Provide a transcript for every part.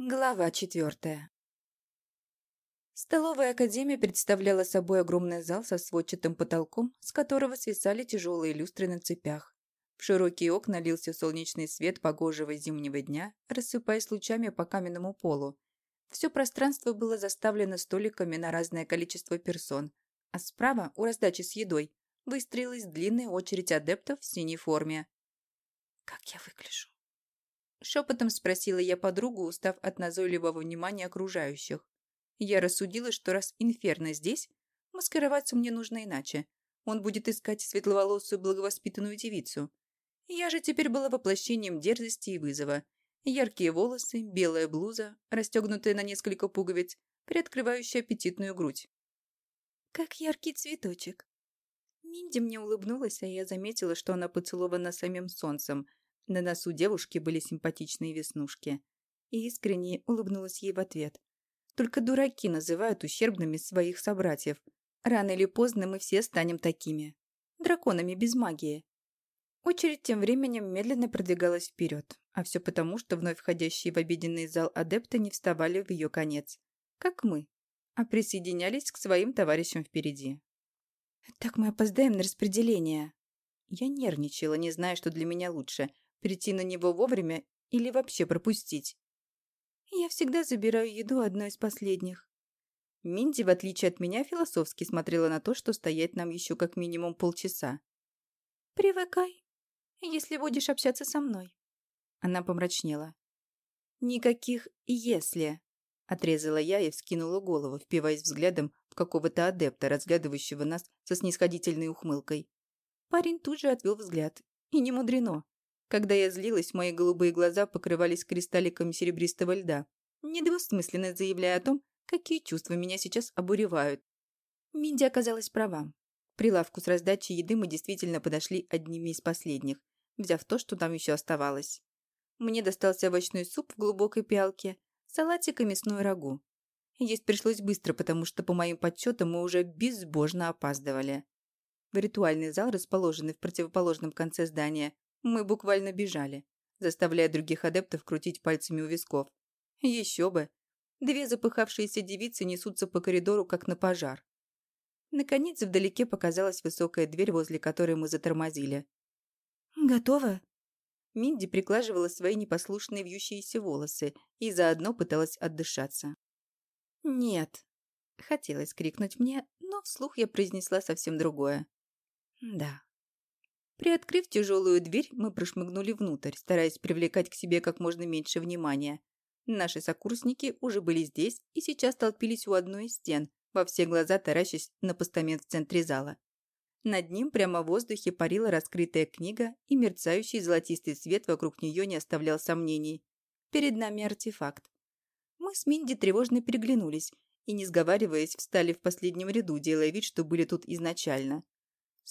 Глава четвертая. Столовая академия представляла собой огромный зал со сводчатым потолком, с которого свисали тяжелые люстры на цепях. В широкие окна лился солнечный свет погожего зимнего дня, рассыпаясь лучами по каменному полу. Все пространство было заставлено столиками на разное количество персон, а справа, у раздачи с едой, выстроилась длинная очередь адептов в синей форме. «Как я выгляжу?» Шепотом спросила я подругу, устав от назойливого внимания окружающих. Я рассудила, что раз Инферно здесь, маскироваться мне нужно иначе. Он будет искать светловолосую благовоспитанную девицу. Я же теперь была воплощением дерзости и вызова. Яркие волосы, белая блуза, расстегнутая на несколько пуговиц, приоткрывающая аппетитную грудь. Как яркий цветочек. Минди мне улыбнулась, а я заметила, что она поцелована самим солнцем – на носу девушки были симпатичные веснушки. И искренне улыбнулась ей в ответ. Только дураки называют ущербными своих собратьев. Рано или поздно мы все станем такими. Драконами без магии. Очередь тем временем медленно продвигалась вперед, а все потому, что вновь входящие в обеденный зал адепты не вставали в ее конец. Как мы, а присоединялись к своим товарищам впереди. «Так мы опоздаем на распределение». Я нервничала, не зная, что для меня лучше Прийти на него вовремя или вообще пропустить? Я всегда забираю еду одной из последних. Минди, в отличие от меня, философски смотрела на то, что стоять нам еще как минимум полчаса. «Привыкай, если будешь общаться со мной». Она помрачнела. «Никаких «если», — отрезала я и вскинула голову, впиваясь взглядом в какого-то адепта, разглядывающего нас со снисходительной ухмылкой. Парень тут же отвел взгляд. И не мудрено. Когда я злилась, мои голубые глаза покрывались кристалликами серебристого льда, недвусмысленно заявляя о том, какие чувства меня сейчас обуревают. Минди оказалась права. К прилавку с раздачей еды мы действительно подошли одними из последних, взяв то, что там еще оставалось. Мне достался овощной суп в глубокой пиалке, салатик и мясной рагу. Есть пришлось быстро, потому что, по моим подсчетам, мы уже безбожно опаздывали. В ритуальный зал, расположенный в противоположном конце здания, мы буквально бежали, заставляя других адептов крутить пальцами у висков. Еще бы! Две запыхавшиеся девицы несутся по коридору, как на пожар. Наконец, вдалеке показалась высокая дверь, возле которой мы затормозили. «Готово?» Минди приглаживала свои непослушные вьющиеся волосы и заодно пыталась отдышаться. «Нет», — хотелось крикнуть мне, но вслух я произнесла совсем другое. «Да». Приоткрыв тяжелую дверь, мы прошмыгнули внутрь, стараясь привлекать к себе как можно меньше внимания. Наши сокурсники уже были здесь и сейчас толпились у одной из стен, во все глаза таращась на постамент в центре зала. Над ним прямо в воздухе парила раскрытая книга, и мерцающий золотистый свет вокруг нее не оставлял сомнений. Перед нами артефакт. Мы с Минди тревожно переглянулись и, не сговариваясь, встали в последнем ряду, делая вид, что были тут изначально.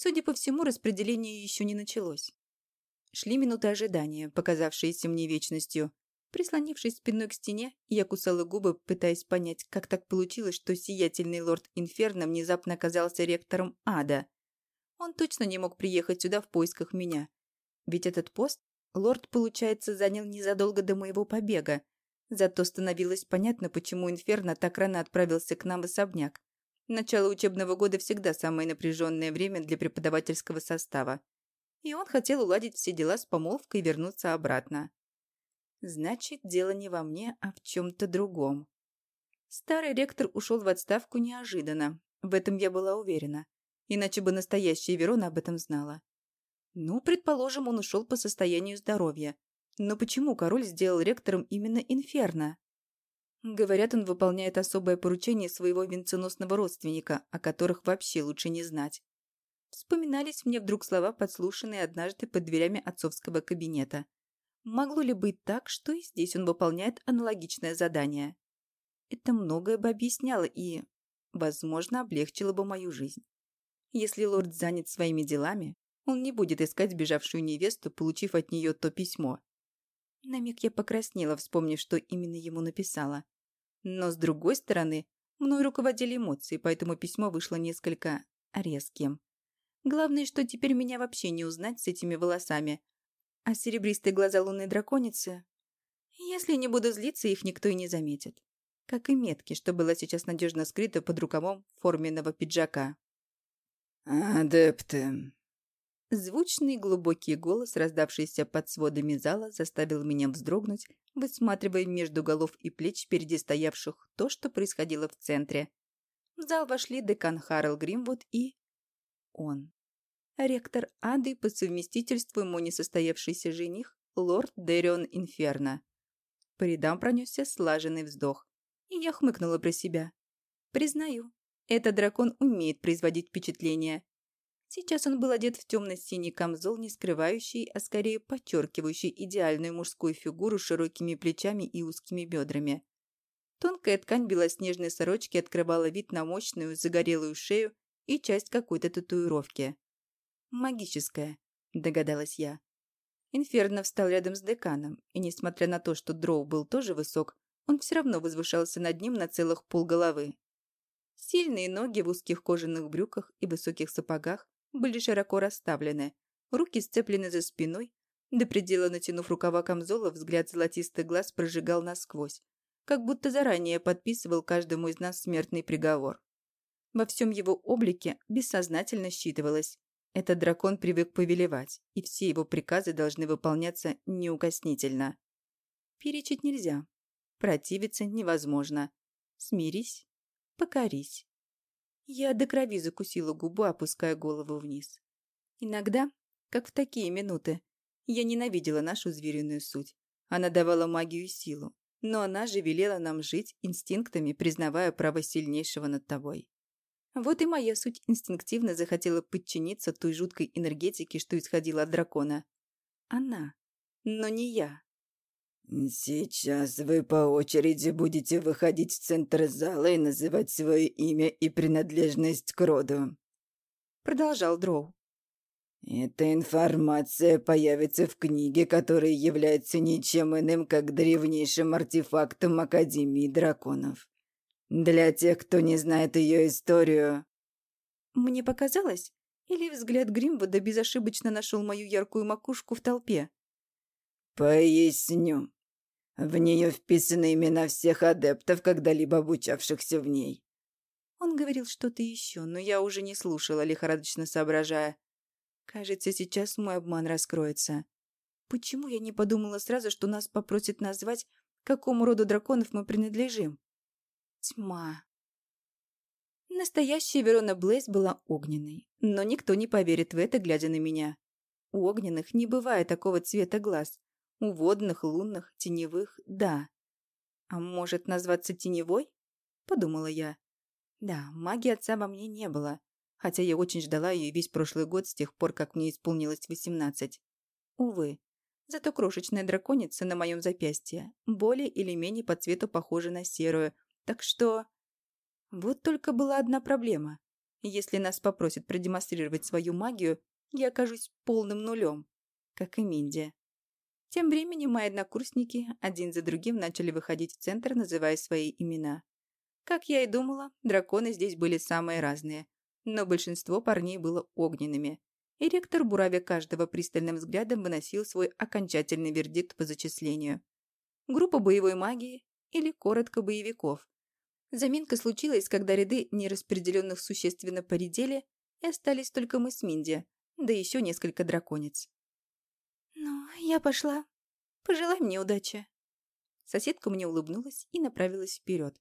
Судя по всему, распределение еще не началось. Шли минуты ожидания, показавшиеся мне вечностью. Прислонившись спиной к стене, я кусала губы, пытаясь понять, как так получилось, что сиятельный лорд Инферно внезапно оказался ректором ада. Он точно не мог приехать сюда в поисках меня. Ведь этот пост лорд, получается, занял незадолго до моего побега. Зато становилось понятно, почему Инферно так рано отправился к нам в особняк. Начало учебного года всегда самое напряженное время для преподавательского состава. И он хотел уладить все дела с помолвкой и вернуться обратно. Значит, дело не во мне, а в чем-то другом. Старый ректор ушел в отставку неожиданно. В этом я была уверена. Иначе бы настоящая Верона об этом знала. Ну, предположим, он ушел по состоянию здоровья. Но почему король сделал ректором именно Инферно? Говорят, он выполняет особое поручение своего венценосного родственника, о которых вообще лучше не знать. Вспоминались мне вдруг слова, подслушанные однажды под дверями отцовского кабинета. Могло ли быть так, что и здесь он выполняет аналогичное задание? Это многое бы объясняло и, возможно, облегчило бы мою жизнь. Если лорд занят своими делами, он не будет искать сбежавшую невесту, получив от нее то письмо. На миг я покраснела, вспомнив, что именно ему написала. Но, с другой стороны, мной руководили эмоции, поэтому письмо вышло несколько резким. Главное, что теперь меня вообще не узнать с этими волосами. А серебристые глаза лунной драконицы... Если не буду злиться, их никто и не заметит. Как и метки, что была сейчас надежно скрыта под рукавом форменного пиджака. «Адепты!» Звучный глубокий голос, раздавшийся под сводами зала, заставил меня вздрогнуть, высматривая между голов и плеч впереди стоявших то, что происходило в центре. В зал вошли декан Харрел Гримвуд и... он. Ректор Ады по совместительству ему несостоявшийся жених, лорд Дерион Инферно. По рядам пронесся слаженный вздох, и я хмыкнула про себя. Признаю, этот дракон умеет производить впечатление. Сейчас он был одет в темно-синий камзол, не скрывающий, а скорее подчеркивающий идеальную мужскую фигуру с широкими плечами и узкими бедрами. Тонкая ткань белоснежной сорочки открывала вид на мощную, загорелую шею и часть какой-то татуировки. «Магическая», — догадалась я. Инферно встал рядом с деканом, и, несмотря на то, что Дроу был тоже высок, он все равно возвышался над ним на целых полголовы. Сильные ноги в узких кожаных брюках и высоких сапогах были широко расставлены, руки сцеплены за спиной, до предела натянув рукава камзола, взгляд золотистых глаз прожигал насквозь, как будто заранее подписывал каждому из нас смертный приговор. Во всем его облике бессознательно считывалось. Этот дракон привык повелевать, и все его приказы должны выполняться неукоснительно. Перечить нельзя. Противиться невозможно. Смирись, покорись. Я до крови закусила губу, опуская голову вниз. Иногда, как в такие минуты, я ненавидела нашу звериную суть. Она давала магию и силу, но она же велела нам жить инстинктами, признавая право сильнейшего над тобой. Вот и моя суть инстинктивно захотела подчиниться той жуткой энергетике, что исходила от дракона. Она, но не я. «Сейчас вы по очереди будете выходить в центр зала и называть свое имя и принадлежность к роду», — продолжал Дроу. «Эта информация появится в книге, которая является ничем иным, как древнейшим артефактом Академии Драконов. Для тех, кто не знает ее историю...» Мне показалось, или взгляд Гримвуда безошибочно нашел мою яркую макушку в толпе? «Поясню. В нее вписаны имена всех адептов, когда-либо обучавшихся в ней. Он говорил что-то еще, но я уже не слушала, лихорадочно соображая. Кажется, сейчас мой обман раскроется. Почему я не подумала сразу, что нас попросят назвать, какому роду драконов мы принадлежим? Тьма. Настоящая Верона Блейз была огненной, но никто не поверит в это, глядя на меня. У огненных не бывает такого цвета глаз, у водных, лунных, теневых – да. А может назваться теневой? Подумала я. Да, магии отца во мне не было, хотя я очень ждала ее весь прошлый год с тех пор, как мне исполнилось восемнадцать. Увы, зато крошечная драконица на моем запястье более или менее по цвету похожа на серую, так что... Вот только была одна проблема. Если нас попросят продемонстрировать свою магию, я окажусь полным нулем, как и Минди. Тем временем мои однокурсники один за другим начали выходить в центр, называя свои имена. Как я и думала, драконы здесь были самые разные, но большинство парней было огненными, и ректор, буравя каждого пристальным взглядом, выносил свой окончательный вердикт по зачислению. Группа боевой магии или, коротко, боевиков. Заминка случилась, когда ряды нераспределенных существенно поредели, и остались только мы с Минди, да еще несколько драконец. «Ну, я пошла. Пожелай мне удачи». Соседка мне улыбнулась и направилась вперед.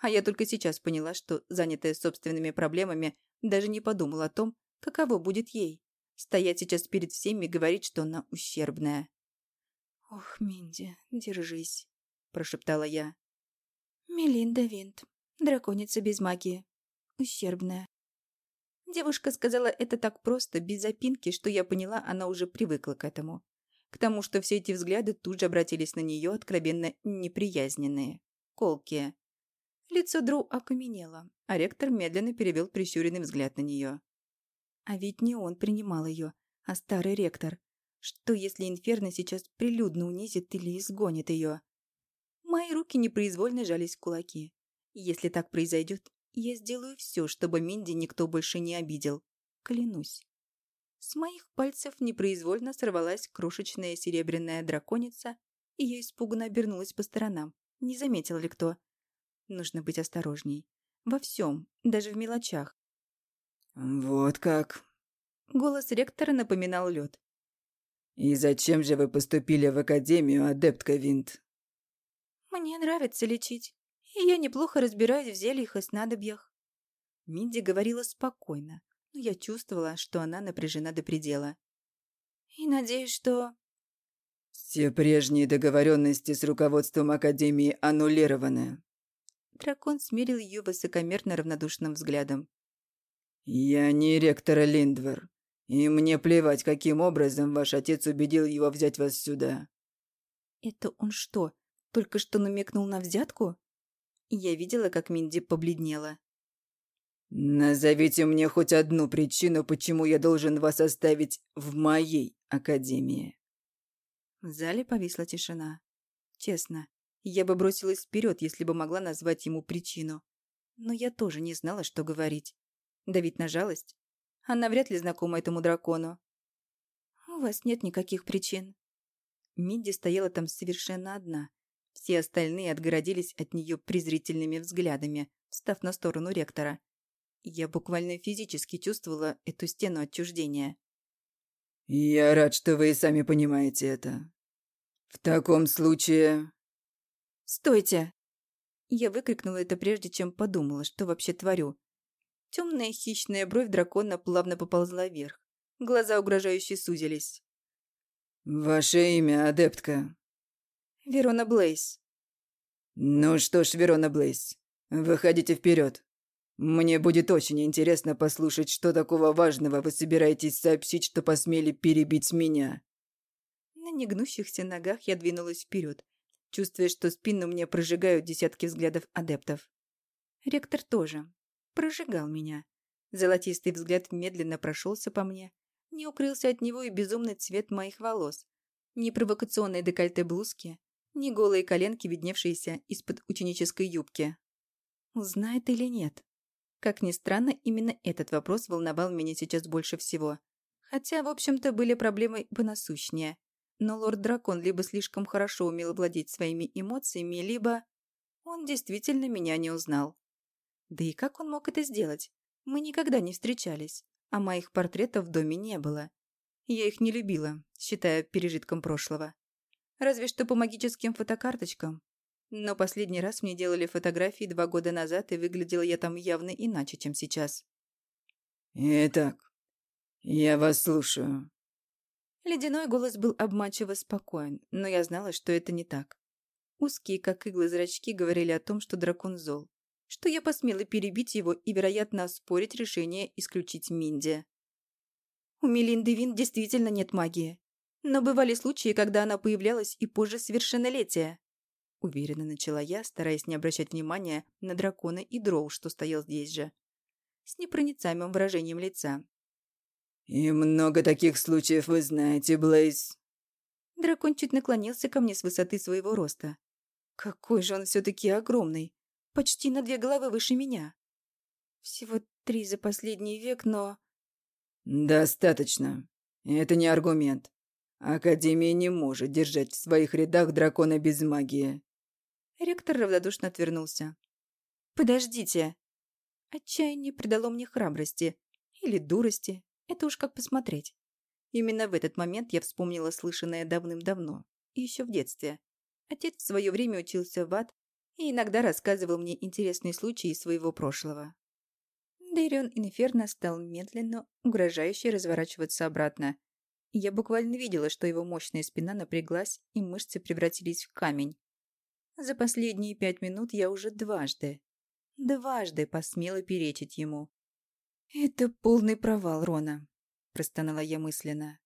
А я только сейчас поняла, что, занятая собственными проблемами, даже не подумала о том, каково будет ей. Стоять сейчас перед всеми и говорить, что она ущербная. «Ох, Минди, держись», – прошептала я. «Мелинда Винт, драконица без магии. Ущербная». Девушка сказала это так просто, без запинки, что я поняла, она уже привыкла к этому. К тому, что все эти взгляды тут же обратились на нее откровенно неприязненные, колкие. Лицо Дроу окаменело, а ректор медленно перевел прищуренный взгляд на нее. А ведь не он принимал ее, а старый ректор. Что, если Инферно сейчас прилюдно унизит или изгонит ее? Мои руки непроизвольно жались в кулаки. Если так произойдет, я сделаю все, чтобы Минди никто больше не обидел. Клянусь. С моих пальцев непроизвольно сорвалась крошечная серебряная драконица и я испуганно обернулась по сторонам. Не заметил ли кто? Нужно быть осторожней. Во всем, даже в мелочах. «Вот как?» Голос ректора напоминал лед. «И зачем же вы поступили в Академию, адептка Винт?» «Мне нравится лечить, и я неплохо разбираюсь в зельях и снадобьях». Минди говорила спокойно, но я чувствовала, что она напряжена до предела. «И надеюсь, что...» «Все прежние договоренности с руководством Академии аннулированы». Дракон смирил ее высокомерно равнодушным взглядом. «Я не ректора Линдвер, и мне плевать, каким образом ваш отец убедил его взять вас сюда». «Это он что, только что намекнул на взятку?» Я видела, как Минди побледнела. «Назовите мне хоть одну причину, почему я должен вас оставить в моей академии». В зале повисла тишина. Честно, я бы бросилась вперед, если бы могла назвать ему причину. Но я тоже не знала, что говорить. Давить на жалость? Она вряд ли знакома этому дракону. «У вас нет никаких причин». Мидди стояла там совершенно одна. Все остальные отгородились от нее презрительными взглядами, встав на сторону ректора. Я буквально физически чувствовала эту стену отчуждения. «Я рад, что вы и сами понимаете это. В таком случае...» «Стойте!» Я выкрикнула это прежде, чем подумала, что вообще творю. Темная хищная бровь дракона плавно поползла вверх. Глаза угрожающе сузились. «Ваше имя, адептка?» «Верона Блейс». «Ну что ж, Верона Блейс, выходите вперед. Мне будет очень интересно послушать, что такого важного вы собираетесь сообщить, что посмели перебить меня». На негнущихся ногах я двинулась вперед, чувствуя, что спину мне прожигают десятки взглядов адептов. Ректор тоже, прожигал меня. Золотистый взгляд медленно прошелся по мне. Не укрылся от него и безумный цвет моих волос. Ни провокационные декольте блузки, ни голые коленки, видневшиеся из-под ученической юбки. Узнает или нет? Как ни странно, именно этот вопрос волновал меня сейчас больше всего. Хотя, в общем-то, были проблемы понасущнее. Но лорд-дракон либо слишком хорошо умел владеть своими эмоциями, либо... Он действительно меня не узнал. Да и как он мог это сделать? Мы никогда не встречались, а моих портретов в доме не было. Я их не любила, считая пережитком прошлого. Разве что по магическим фотокарточкам. Но последний раз мне делали фотографии два года назад, и выглядела я там явно иначе, чем сейчас. «Итак, я вас слушаю». Ледяной голос был обманчиво спокоен, но я знала, что это не так. Узкие, как иглы, зрачки говорили о том, что дракон зол что я посмела перебить его и, вероятно, оспорить решение исключить Минди. У Мелинды Вин действительно нет магии. Но бывали случаи, когда она появлялась и позже совершеннолетия. Уверенно начала я, стараясь не обращать внимания на дракона и дроу, что стоял здесь же. С непроницаемым выражением лица. «И много таких случаев вы знаете, Блейз?» Дракон чуть наклонился ко мне с высоты своего роста. Какой же он все-таки огромный почти на две головы выше меня. Всего три за последний век, но... Достаточно. Это не аргумент. Академия не может держать в своих рядах дракона без магии. Ректор равнодушно отвернулся. «Подождите!» Отчаяние придало мне храбрости. Или дурости. Это уж как посмотреть. Именно в этот момент я вспомнила слышанное давным-давно. Еще в детстве. Отец в свое время учился в ад и иногда рассказывал мне интересные случаи из своего прошлого. Дейрион Инферно стал медленно, угрожающе разворачиваться обратно. Я буквально видела, что его мощная спина напряглась, и мышцы превратились в камень. За последние пять минут я уже дважды, дважды посмела перечить ему. «Это полный провал, Рона», – простонала я мысленно.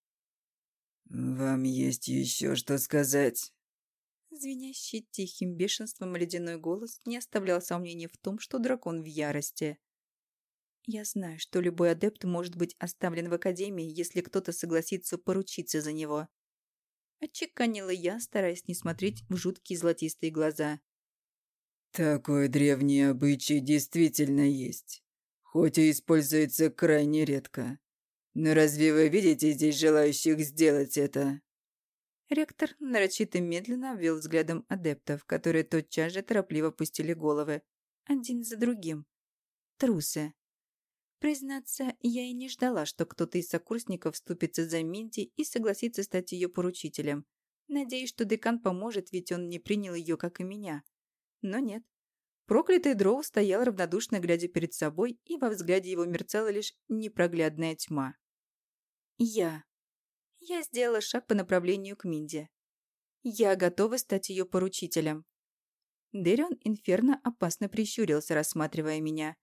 «Вам есть еще что сказать?» Звенящий тихим бешенством ледяной голос не оставлял сомнений в том, что дракон в ярости. Я знаю, что любой адепт может быть оставлен в Академии, если кто-то согласится поручиться за него. Отчеканила я, стараясь не смотреть в жуткие золотистые глаза. Такой древний обычай действительно есть, хоть и используется крайне редко. Но разве вы видите здесь желающих сделать это? Ректор нарочито медленно обвел взглядом адептов, которые тотчас же торопливо пустили головы. Один за другим. Трусы. Признаться, я и не ждала, что кто-то из сокурсников вступится за Минди и согласится стать ее поручителем. Надеюсь, что декан поможет, ведь он не принял ее, как и меня. Но нет. Проклятый Дроу стоял равнодушно, глядя перед собой, и во взгляде его мерцала лишь непроглядная тьма. Я. Я сделала шаг по направлению к Минде. Я готова стать ее поручителем. Дэрион Инферно опасно прищурился, рассматривая меня.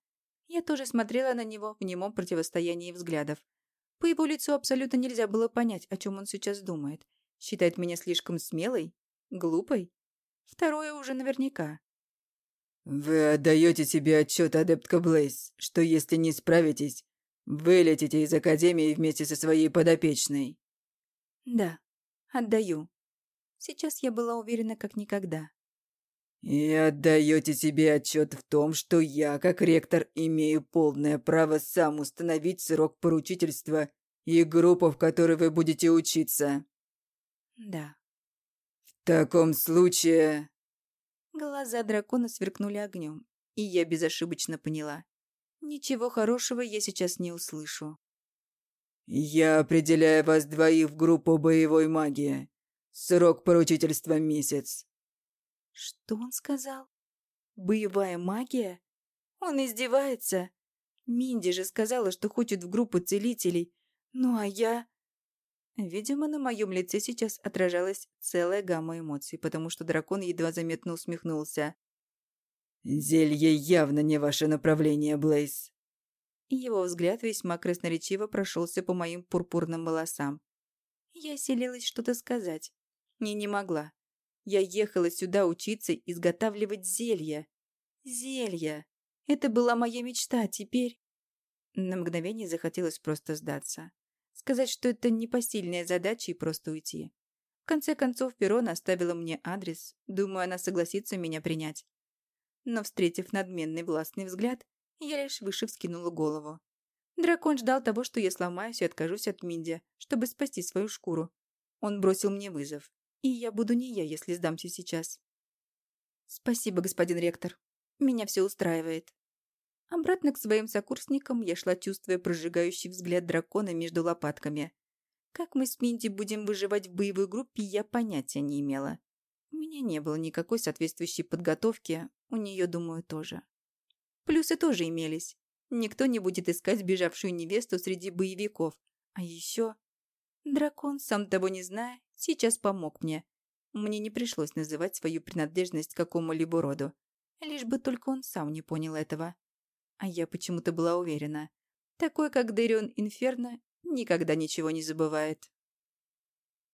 Я тоже смотрела на него в немом противостоянии взглядов. По его лицу абсолютно нельзя было понять, о чем он сейчас думает. Считает меня слишком смелой? Глупой? Второе уже наверняка. «Вы отдаете себе отчет, адептка Блейз, что если не справитесь, вылетите из Академии вместе со своей подопечной?» «Да, отдаю. Сейчас я была уверена как никогда. «И отдаете себе отчет в том, что я, как ректор, имею полное право сам установить срок поручительства и группу, в которой вы будете учиться?» «Да». «В таком случае...» Глаза дракона сверкнули огнем, и я безошибочно поняла. Ничего хорошего я сейчас не услышу. «Я определяю вас двоих в группу боевой магии. Срок поручительства – месяц. Что он сказал? Боевая магия? Он издевается. Минди же сказала, что хочет в группу целителей. Ну а я... Видимо, на моем лице сейчас отражалась целая гамма эмоций, потому что дракон едва заметно усмехнулся. «Зелье явно не ваше направление, Блейз». Его взгляд весьма красноречиво прошелся по моим пурпурным волосам. Я селилась что-то сказать. Не, не могла. Я ехала сюда учиться изготавливать зелья. Зелья. Это была моя мечта, теперь... На мгновение захотелось просто сдаться. Сказать, что это непосильная задача и просто уйти. В конце концов, Перон оставила мне адрес. Думаю, она согласится меня принять. Но, встретив надменный властный взгляд, я лишь выше вскинула голову. Дракон ждал того, что я сломаюсь и откажусь от Минди, чтобы спасти свою шкуру. Он бросил мне вызов. И я буду не я, если сдамся сейчас. Спасибо, господин ректор. Меня все устраивает. Обратно к своим сокурсникам я шла, чувствуя прожигающий взгляд дракона между лопатками. Как мы с Минди будем выживать в боевой группе, я понятия не имела. У меня не было никакой соответствующей подготовки, у нее, думаю, тоже. Плюсы тоже имелись. Никто не будет искать сбежавшую невесту среди боевиков. А еще... Дракон, сам того не зная, сейчас помог мне. Мне не пришлось называть свою принадлежность какому-либо роду. Лишь бы только он сам не понял этого. А я почему-то была уверена. Такой, как Дэрион Инферно, никогда ничего не забывает.